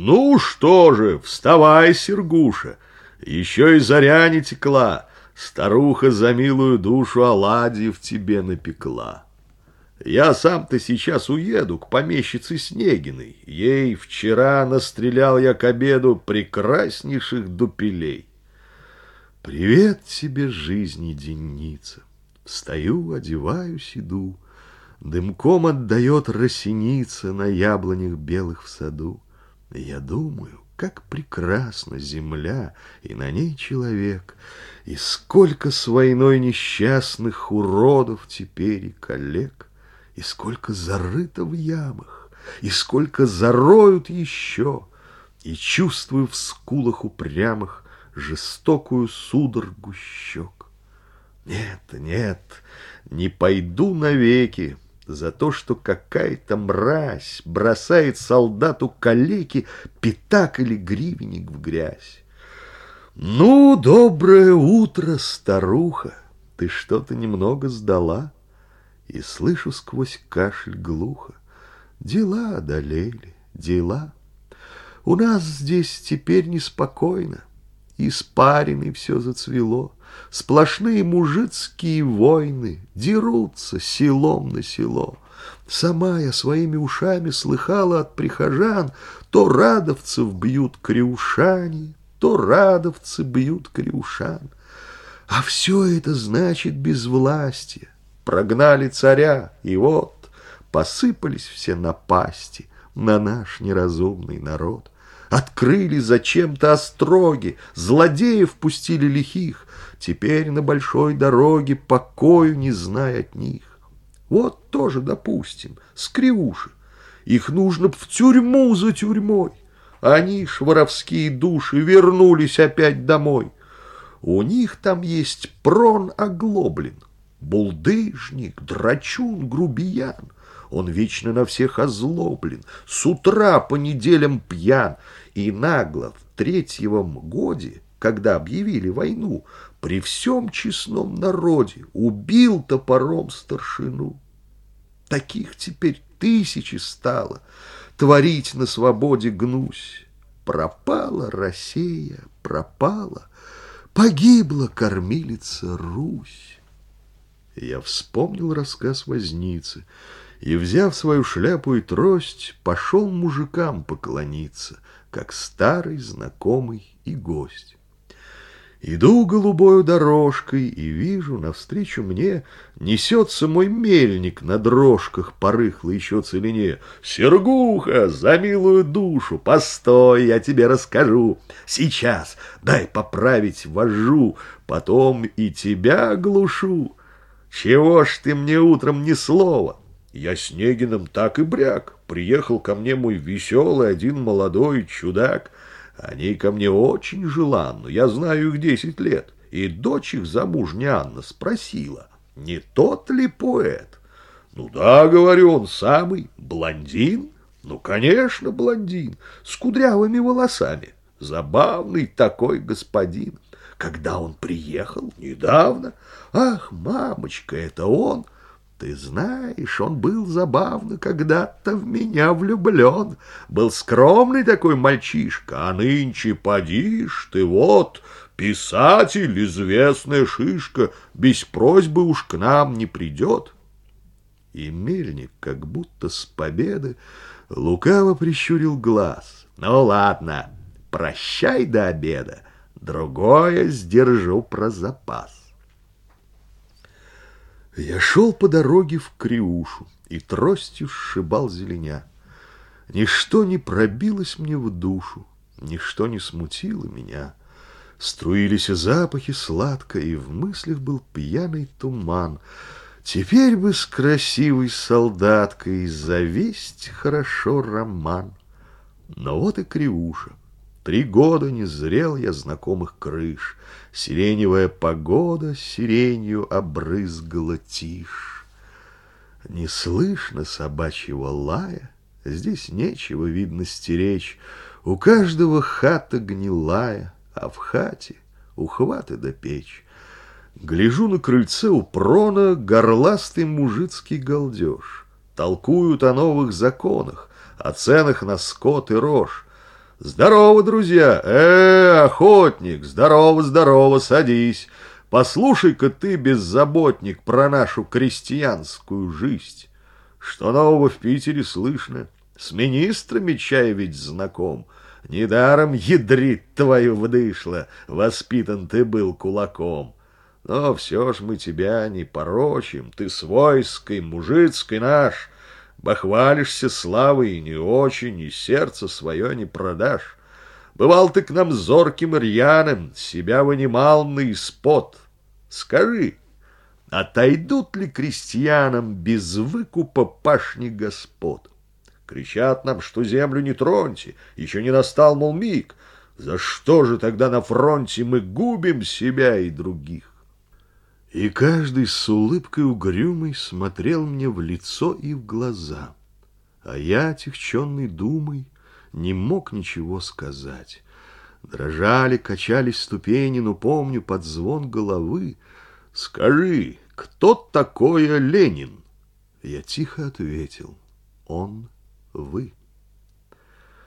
Ну что же, вставай, Сергуша, еще и заря не текла, старуха за милую душу оладьев тебе напекла. Я сам-то сейчас уеду к помещице Снегиной. Ей вчера настрелял я к обеду прекраснейших дупелей. Привет тебе, жизни, денница. Встаю, одеваюсь, иду. Дымком отдает росеница на яблонях белых в саду. Я думаю, как прекрасна земля, и на ней человек, и сколько с войной несчастных уродов теперь и коллег, и сколько зарыто в ямах, и сколько зароют еще, и чувствую в скулах упрямых жестокую судорогу щек. Нет, нет, не пойду навеки, за то, что какая-то мразь бросает солдату калеки пятак или гривенник в грязь. Ну, доброе утро, старуха, ты что-то немного сдала, и слышу сквозь кашель глухо. Дела одолели, дела. У нас здесь теперь неспокойно, испаренный все зацвело. Сплошные мужицкие войны дерутся селом на село. Сама я своими ушами слыхала от прихожан, то радовцев бьют криушане, то радовцы бьют криушан. А все это значит безвластие. Прогнали царя, и вот посыпались все напасти на наш неразумный народ. Открыли зачем-то остроги, злодеев пустили лихих, Теперь на большой дороге покою не зная от них. Вот тоже, допустим, скривуши. Их нужно в тюрьму за тюрьмой. Они, шваровские души, вернулись опять домой. У них там есть прон оглоблен, булдыжник, драчун, грубиян. Он вечно на всех озлоблен, с утра по неделям пьян, и нагло в третьем годе, когда объявили войну, при всем честном народе убил топором старшину. Таких теперь тысячи стало, творить на свободе гнусь. Пропала Россия, пропала, погибла кормилица Русь. Я вспомнил рассказ возницы и, взяв свою шляпу и трость, пошел мужикам поклониться, как старый знакомый и гость. Иду голубою дорожкой и вижу, навстречу мне несется мой мельник на дрожках по рыхлой еще целине. «Сергуха, за милую душу, постой, я тебе расскажу. Сейчас дай поправить вожу, потом и тебя глушу. Чего ж ты мне утром ни слова?» Я Снегиным так и бряк. Приехал ко мне мой веселый один молодой чудак — они ко мне очень желанны, я знаю их десять лет. И дочь их замужняя Анна спросила, не тот ли поэт? Ну да, говорю, он самый, блондин. Ну, конечно, блондин, с кудрявыми волосами. Забавный такой господин. Когда он приехал? Недавно. Ах, мамочка, это он. Ты знаешь, он был забавно когда-то в меня влюблен. Был скромный такой мальчишка, а нынче подишь ты вот, писатель, известная шишка, без просьбы уж к нам не придет. И мельник, как будто с победы, лукаво прищурил глаз. Ну ладно, прощай до обеда, другое сдержу про запас. Я шел по дороге в Криушу и тростью сшибал зеленя. Ничто не пробилось мне в душу, ничто не смутило меня. Струились запахи сладко, и в мыслях был пьяный туман. Теперь бы с красивой солдаткой завесть хорошо роман. Но вот и Криуша. Три года не зрел я знакомых крыш, Сиреневая погода сиренью обрызгала тишь. Не слышно собачьего лая, Здесь нечего, видно, стеречь, У каждого хата гнилая, А в хате ухваты да печь. Гляжу на крыльце у прона Горластый мужицкий галдеж. Толкуют о новых законах, О ценах на скот и рожь. Здорово, друзья! Э, охотник, здорово, здорово, садись. Послушай-ка ты, беззаботник, про нашу крестьянскую жизнь. Что нового в Питере слышно? С министрами чай ведь знаком. Недаром ядрит твою вдышло, воспитан ты был кулаком. Но все ж мы тебя не порочим, ты свойской, мужицкой наш. Бахвалишься славой и не очень, и сердце свое не продашь. Бывал ты к нам зорким рьяным, себя вынимал на испод. Скажи, отойдут ли крестьянам без выкупа пашни господ? Кричат нам, что землю не троньте, еще не настал, мол, миг. За что же тогда на фронте мы губим себя и других? И каждый с улыбкой угрюмой смотрел мне в лицо и в глаза. А я, отягченный думой, не мог ничего сказать. Дрожали, качались ступени, но помню под звон головы. «Скажи, кто такое Ленин?» Я тихо ответил. «Он, вы».